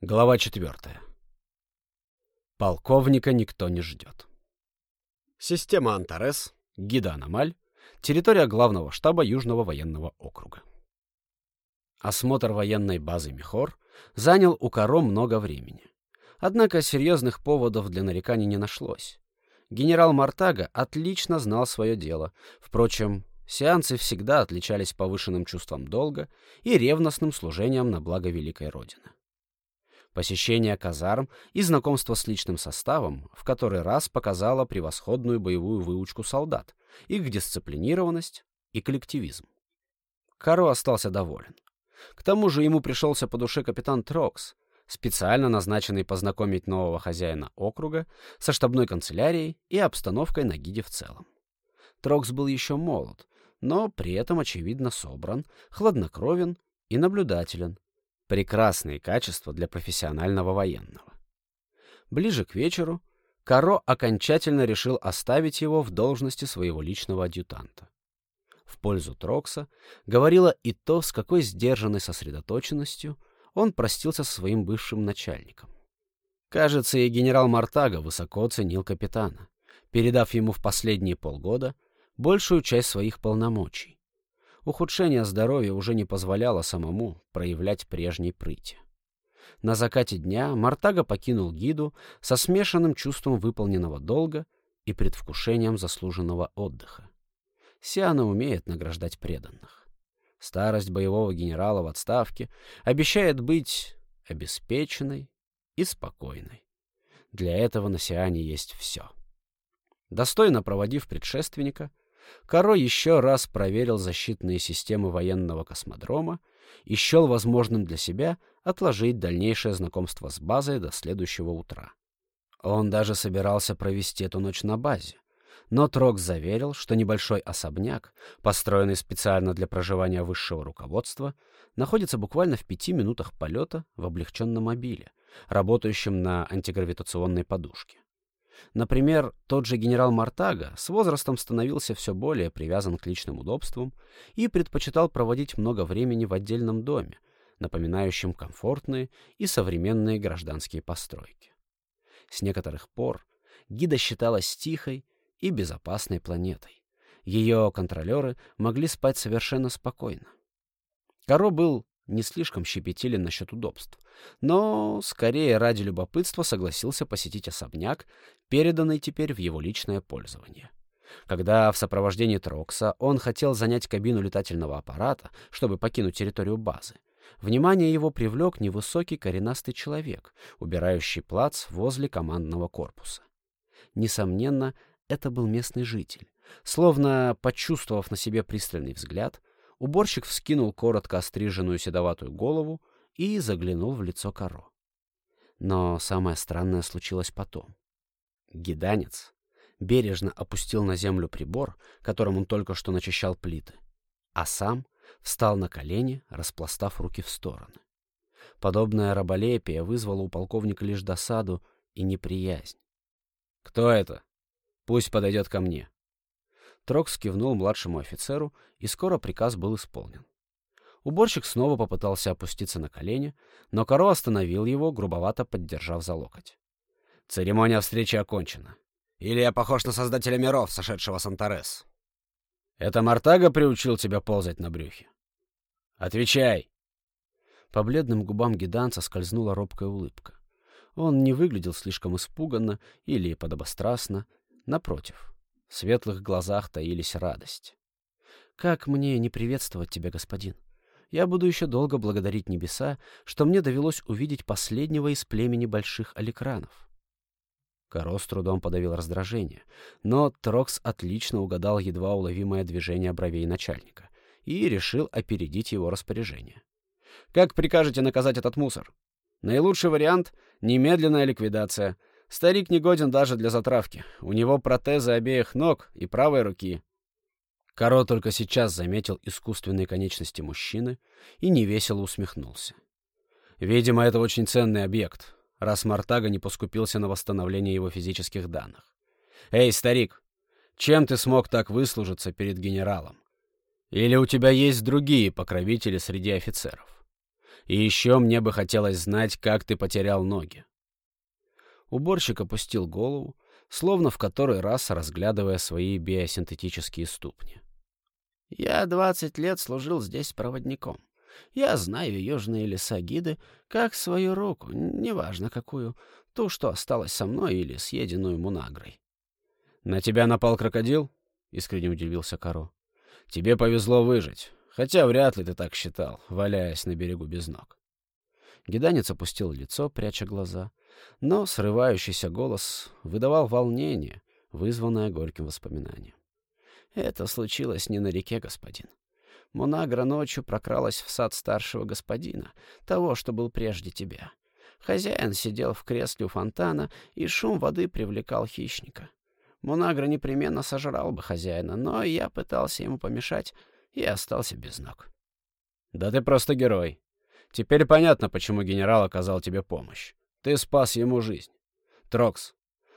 Глава четвертая. Полковника никто не ждет. Система Антарес, гида Аномаль, территория главного штаба Южного военного округа. Осмотр военной базы Михор занял у Каро много времени. Однако серьезных поводов для нареканий не нашлось. Генерал Мартага отлично знал свое дело. Впрочем, сеансы всегда отличались повышенным чувством долга и ревностным служением на благо Великой Родины. Посещение казарм и знакомство с личным составом в который раз показало превосходную боевую выучку солдат, их дисциплинированность и коллективизм. Каро остался доволен. К тому же ему пришелся по душе капитан Трокс, специально назначенный познакомить нового хозяина округа со штабной канцелярией и обстановкой на гиде в целом. Трокс был еще молод, но при этом, очевидно, собран, хладнокровен и наблюдателен, Прекрасные качества для профессионального военного. Ближе к вечеру Каро окончательно решил оставить его в должности своего личного адъютанта. В пользу Трокса говорило и то, с какой сдержанной сосредоточенностью он простился со своим бывшим начальником. Кажется, и генерал Мартага высоко ценил капитана, передав ему в последние полгода большую часть своих полномочий, Ухудшение здоровья уже не позволяло самому проявлять прежней прыти. На закате дня Мартага покинул гиду со смешанным чувством выполненного долга и предвкушением заслуженного отдыха. Сиана умеет награждать преданных. Старость боевого генерала в отставке обещает быть обеспеченной и спокойной. Для этого на Сиане есть все. Достойно проводив предшественника, Каро еще раз проверил защитные системы военного космодрома и счел возможным для себя отложить дальнейшее знакомство с базой до следующего утра. Он даже собирался провести эту ночь на базе, но Трок заверил, что небольшой особняк, построенный специально для проживания высшего руководства, находится буквально в пяти минутах полета в облегченном мобиле, работающем на антигравитационной подушке. Например, тот же генерал Мартага с возрастом становился все более привязан к личным удобствам и предпочитал проводить много времени в отдельном доме, напоминающем комфортные и современные гражданские постройки. С некоторых пор Гида считалась тихой и безопасной планетой. Ее контролеры могли спать совершенно спокойно. Каро был не слишком щепетилен насчет удобств, но скорее ради любопытства согласился посетить особняк, переданный теперь в его личное пользование. Когда в сопровождении Трокса он хотел занять кабину летательного аппарата, чтобы покинуть территорию базы, внимание его привлек невысокий коренастый человек, убирающий плац возле командного корпуса. Несомненно, это был местный житель. Словно почувствовав на себе пристальный взгляд, Уборщик вскинул коротко остриженную седоватую голову и заглянул в лицо Каро. Но самое странное случилось потом. Гиданец бережно опустил на землю прибор, которым он только что начищал плиты, а сам встал на колени, распластав руки в стороны. Подобное раболепие вызвало у полковника лишь досаду и неприязнь. «Кто это? Пусть подойдет ко мне», Трокс кивнул младшему офицеру, и скоро приказ был исполнен. Уборщик снова попытался опуститься на колени, но Каро остановил его, грубовато поддержав за локоть. «Церемония встречи окончена. Или я похож на создателя миров, сошедшего с Антарес?» «Это Мартага приучил тебя ползать на брюхе?» «Отвечай!» По бледным губам гиданца скользнула робкая улыбка. Он не выглядел слишком испуганно или подобострастно. Напротив, в светлых глазах таились радость. «Как мне не приветствовать тебя, господин? Я буду еще долго благодарить небеса, что мне довелось увидеть последнего из племени больших аликранов». Коро с трудом подавил раздражение, но Трокс отлично угадал едва уловимое движение бровей начальника и решил опередить его распоряжение. «Как прикажете наказать этот мусор? Наилучший вариант — немедленная ликвидация — Старик не годен даже для затравки. У него протезы обеих ног и правой руки. Каро только сейчас заметил искусственные конечности мужчины и невесело усмехнулся. Видимо, это очень ценный объект, раз Мартага не поскупился на восстановление его физических данных. «Эй, старик, чем ты смог так выслужиться перед генералом? Или у тебя есть другие покровители среди офицеров? И еще мне бы хотелось знать, как ты потерял ноги. Уборщик опустил голову, словно в который раз разглядывая свои биосинтетические ступни. «Я двадцать лет служил здесь проводником. Я знаю южные леса Гиды как свою руку, неважно какую, ту, что осталась со мной или съеденную мунагрой». «На тебя напал крокодил?» — искренне удивился Каро. «Тебе повезло выжить, хотя вряд ли ты так считал, валяясь на берегу без ног». Гиданец опустил лицо, пряча глаза, но срывающийся голос выдавал волнение, вызванное горьким воспоминанием. «Это случилось не на реке, господин. Мунагра ночью прокралась в сад старшего господина, того, что был прежде тебя. Хозяин сидел в кресле у фонтана, и шум воды привлекал хищника. Мунагра непременно сожрал бы хозяина, но я пытался ему помешать и остался без ног. «Да ты просто герой. Теперь понятно, почему генерал оказал тебе помощь. Ты спас ему жизнь. Трокс,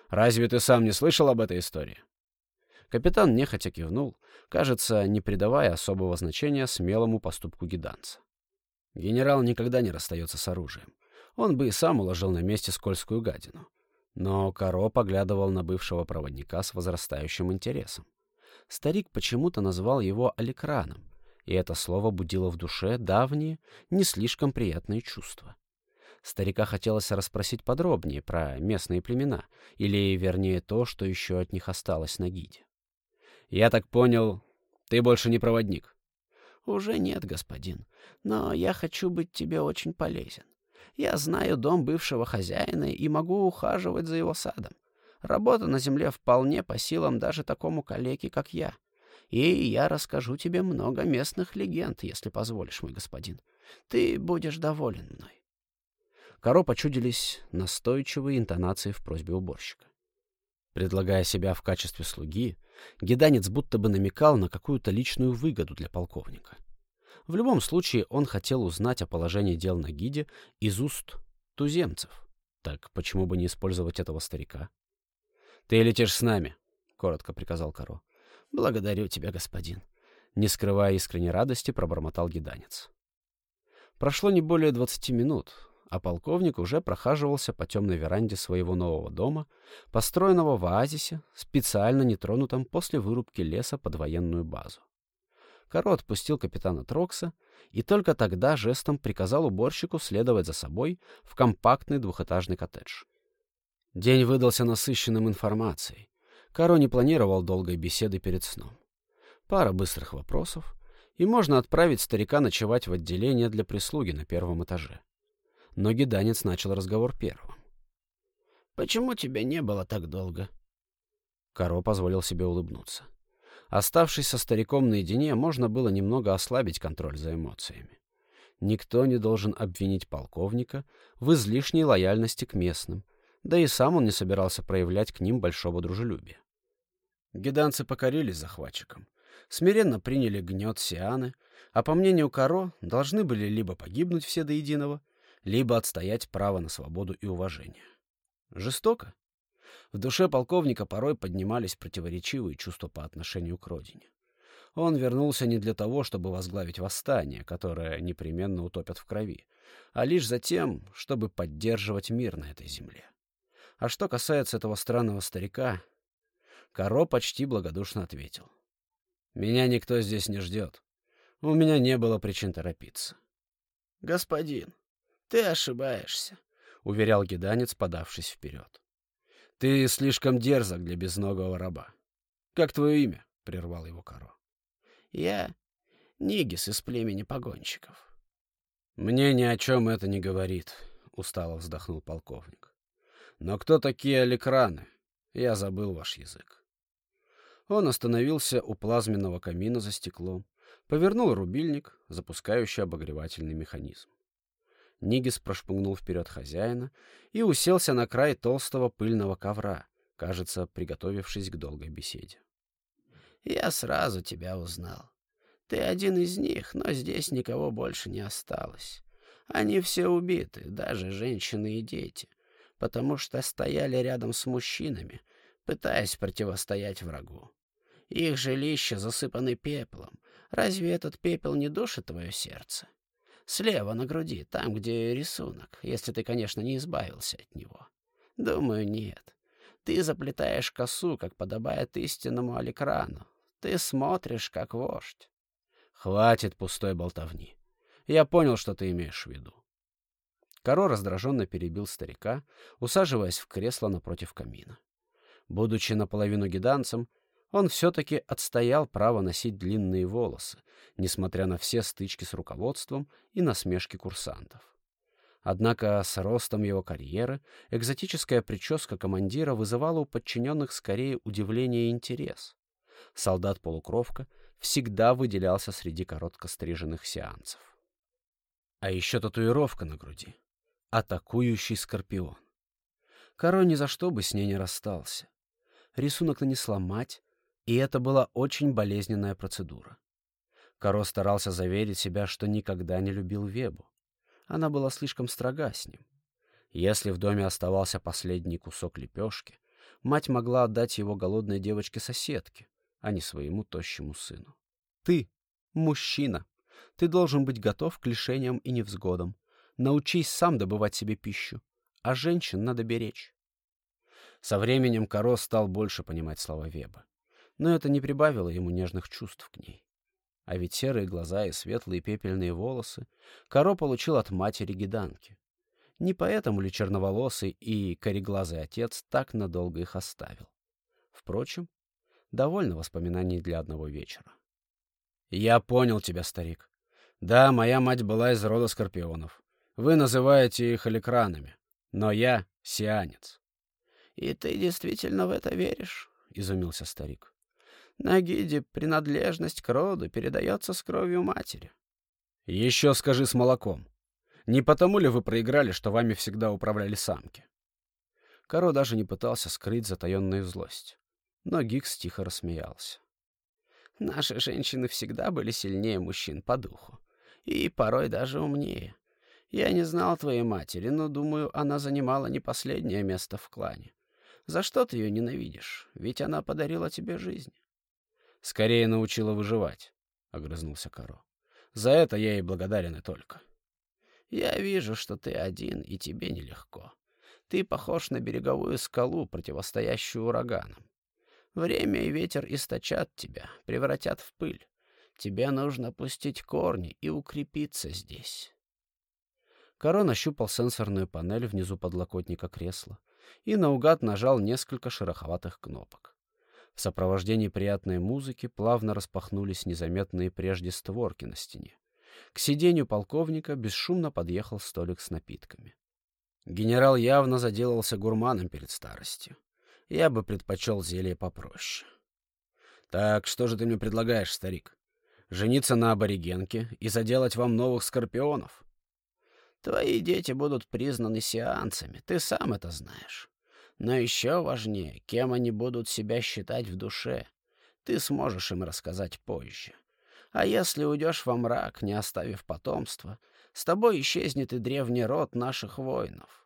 разве ты сам не слышал об этой истории?» Капитан нехотя кивнул, кажется, не придавая особого значения смелому поступку гиданца. Генерал никогда не расстается с оружием. Он бы и сам уложил на месте скользкую гадину. Но Каро поглядывал на бывшего проводника с возрастающим интересом. Старик почему-то назвал его Аликраном, и это слово будило в душе давние, не слишком приятные чувства. Старика хотелось расспросить подробнее про местные племена, или, вернее, то, что еще от них осталось на гиде. «Я так понял, ты больше не проводник?» «Уже нет, господин, но я хочу быть тебе очень полезен. Я знаю дом бывшего хозяина и могу ухаживать за его садом. Работа на земле вполне по силам даже такому калеке, как я. И я расскажу тебе много местных легенд, если позволишь, мой господин. Ты будешь доволен мной. Коро почудились настойчивые интонации в просьбе уборщика. Предлагая себя в качестве слуги, гиданец будто бы намекал на какую-то личную выгоду для полковника. В любом случае он хотел узнать о положении дел на гиде из уст туземцев. Так почему бы не использовать этого старика? — Ты летишь с нами, — коротко приказал Каро. — Благодарю тебя, господин. Не скрывая искренней радости, пробормотал гиданец. Прошло не более двадцати минут, а полковник уже прохаживался по темной веранде своего нового дома, построенного в оазисе, специально нетронутом после вырубки леса под военную базу. Каро отпустил капитана Трокса и только тогда жестом приказал уборщику следовать за собой в компактный двухэтажный коттедж. День выдался насыщенным информацией. Каро не планировал долгой беседы перед сном. Пара быстрых вопросов, и можно отправить старика ночевать в отделение для прислуги на первом этаже. Но гиданец начал разговор первым. «Почему тебя не было так долго?» Каро позволил себе улыбнуться. Оставшись со стариком наедине, можно было немного ослабить контроль за эмоциями. Никто не должен обвинить полковника в излишней лояльности к местным, да и сам он не собирался проявлять к ним большого дружелюбия. Гиданцы покорились захватчикам, смиренно приняли гнет Сианы, а по мнению Каро, должны были либо погибнуть все до единого, либо отстоять право на свободу и уважение. Жестоко? В душе полковника порой поднимались противоречивые чувства по отношению к родине. Он вернулся не для того, чтобы возглавить восстание, которое непременно утопят в крови, а лишь за тем, чтобы поддерживать мир на этой земле. А что касается этого странного старика, Каро почти благодушно ответил. «Меня никто здесь не ждет. У меня не было причин торопиться». «Господин, ты ошибаешься», — уверял гиданец, подавшись вперед. Ты слишком дерзок для безногого раба. Как твое имя? — прервал его Каро. Я Нигис из племени погонщиков. Мне ни о чем это не говорит, — устало вздохнул полковник. Но кто такие аликраны? Я забыл ваш язык. Он остановился у плазменного камина за стеклом, повернул рубильник, запускающий обогревательный механизм. Нигис прошпугнул вперед хозяина и уселся на край толстого пыльного ковра, кажется, приготовившись к долгой беседе. «Я сразу тебя узнал. Ты один из них, но здесь никого больше не осталось. Они все убиты, даже женщины и дети, потому что стояли рядом с мужчинами, пытаясь противостоять врагу. Их жилища засыпаны пеплом. Разве этот пепел не душит твое сердце?» Слева на груди, там, где рисунок, если ты, конечно, не избавился от него. Думаю, нет. Ты заплетаешь косу, как подобает истинному Аликрану. Ты смотришь, как вождь. Хватит пустой болтовни. Я понял, что ты имеешь в виду. Коро раздраженно перебил старика, усаживаясь в кресло напротив камина. Будучи наполовину гиданцем, он все-таки отстоял право носить длинные волосы, несмотря на все стычки с руководством и насмешки курсантов. Однако с ростом его карьеры экзотическая прическа командира вызывала у подчиненных скорее удивление и интерес. Солдат-полукровка всегда выделялся среди коротко стриженных сеансов. А еще татуировка на груди. Атакующий скорпион. Коро ни за что бы с ней не расстался. Рисунок нанесла мать, и это была очень болезненная процедура. Коро старался заверить себя, что никогда не любил Вебу. Она была слишком строга с ним. Если в доме оставался последний кусок лепешки, мать могла отдать его голодной девочке-соседке, а не своему тощему сыну. «Ты — мужчина. Ты должен быть готов к лишениям и невзгодам. Научись сам добывать себе пищу, а женщин надо беречь». Со временем Каро стал больше понимать слова Веба но это не прибавило ему нежных чувств к ней. А ведь серые глаза и светлые пепельные волосы Каро получил от матери Гиданки. Не поэтому ли черноволосый и кореглазый отец так надолго их оставил? Впрочем, довольно воспоминаний для одного вечера. «Я понял тебя, старик. Да, моя мать была из рода скорпионов. Вы называете их аликранами, но я — сианец». «И ты действительно в это веришь?» — изумился старик. На гиде принадлежность к роду передается с кровью матери. Еще скажи с молоком. Не потому ли вы проиграли, что вами всегда управляли самки? Каро даже не пытался скрыть затаенную злость. Но Гикс тихо рассмеялся. Наши женщины всегда были сильнее мужчин по духу. И порой даже умнее. Я не знал твоей матери, но, думаю, она занимала не последнее место в клане. За что ты ее ненавидишь? Ведь она подарила тебе жизнь. Скорее научила выживать, — огрызнулся Каро. За это я ей благодарен и только. Я вижу, что ты один, и тебе нелегко. Ты похож на береговую скалу, противостоящую ураганам. Время и ветер источат тебя, превратят в пыль. Тебе нужно пустить корни и укрепиться здесь. Каро нащупал сенсорную панель внизу подлокотника кресла и наугад нажал несколько шероховатых кнопок. В сопровождении приятной музыки плавно распахнулись незаметные прежде створки на стене. К сиденью полковника бесшумно подъехал столик с напитками. Генерал явно заделался гурманом перед старостью. Я бы предпочел зелье попроще. «Так что же ты мне предлагаешь, старик? Жениться на аборигенке и заделать вам новых скорпионов?» «Твои дети будут признаны сеансами, ты сам это знаешь. Но еще важнее, кем они будут себя считать в душе. Ты сможешь им рассказать позже. А если уйдешь во мрак, не оставив потомства, с тобой исчезнет и древний род наших воинов.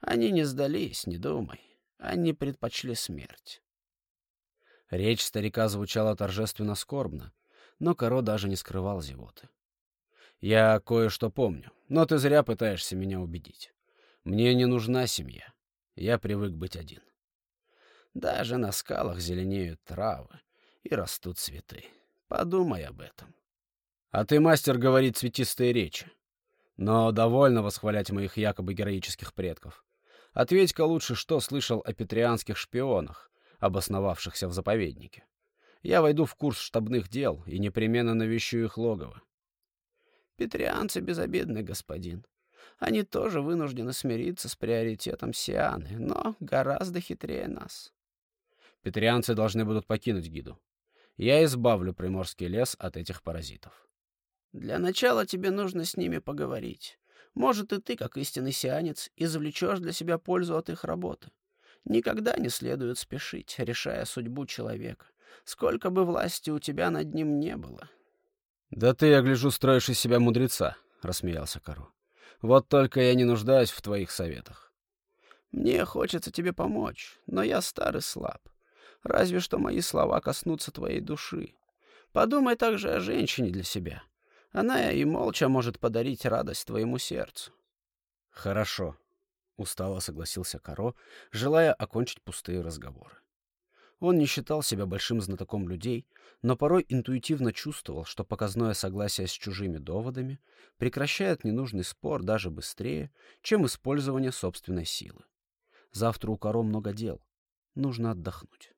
Они не сдались, не думай. Они предпочли смерть. Речь старика звучала торжественно скорбно, но Коро даже не скрывал зевоты. «Я кое-что помню, но ты зря пытаешься меня убедить. Мне не нужна семья. Я привык быть один. Даже на скалах зеленеют травы и растут цветы. Подумай об этом. А ты мастер говорить цветистые речи. Но довольно восхвалять моих якобы героических предков. Ответь-ка лучше, что слышал о петрианских шпионах, обосновавшихся в заповеднике. Я войду в курс штабных дел и непременно навещу их логово. Петрианцы безобидны, господин. Они тоже вынуждены смириться с приоритетом Сианы, но гораздо хитрее нас. Петрианцы должны будут покинуть гиду. Я избавлю приморский лес от этих паразитов. Для начала тебе нужно с ними поговорить. Может, и ты, как истинный сианец, извлечешь для себя пользу от их работы. Никогда не следует спешить, решая судьбу человека, сколько бы власти у тебя над ним не было. — Да ты, я гляжу, строишь из себя мудреца, — рассмеялся Кару. Вот только я не нуждаюсь в твоих советах. Мне хочется тебе помочь, но я стар и слаб. Разве что мои слова коснутся твоей души. Подумай также о женщине для себя. Она и молча может подарить радость твоему сердцу. Хорошо, устало согласился Каро, желая окончить пустые разговоры. Он не считал себя большим знатоком людей, но порой интуитивно чувствовал, что показное согласие с чужими доводами прекращает ненужный спор даже быстрее, чем использование собственной силы. Завтра у Каро много дел. Нужно отдохнуть.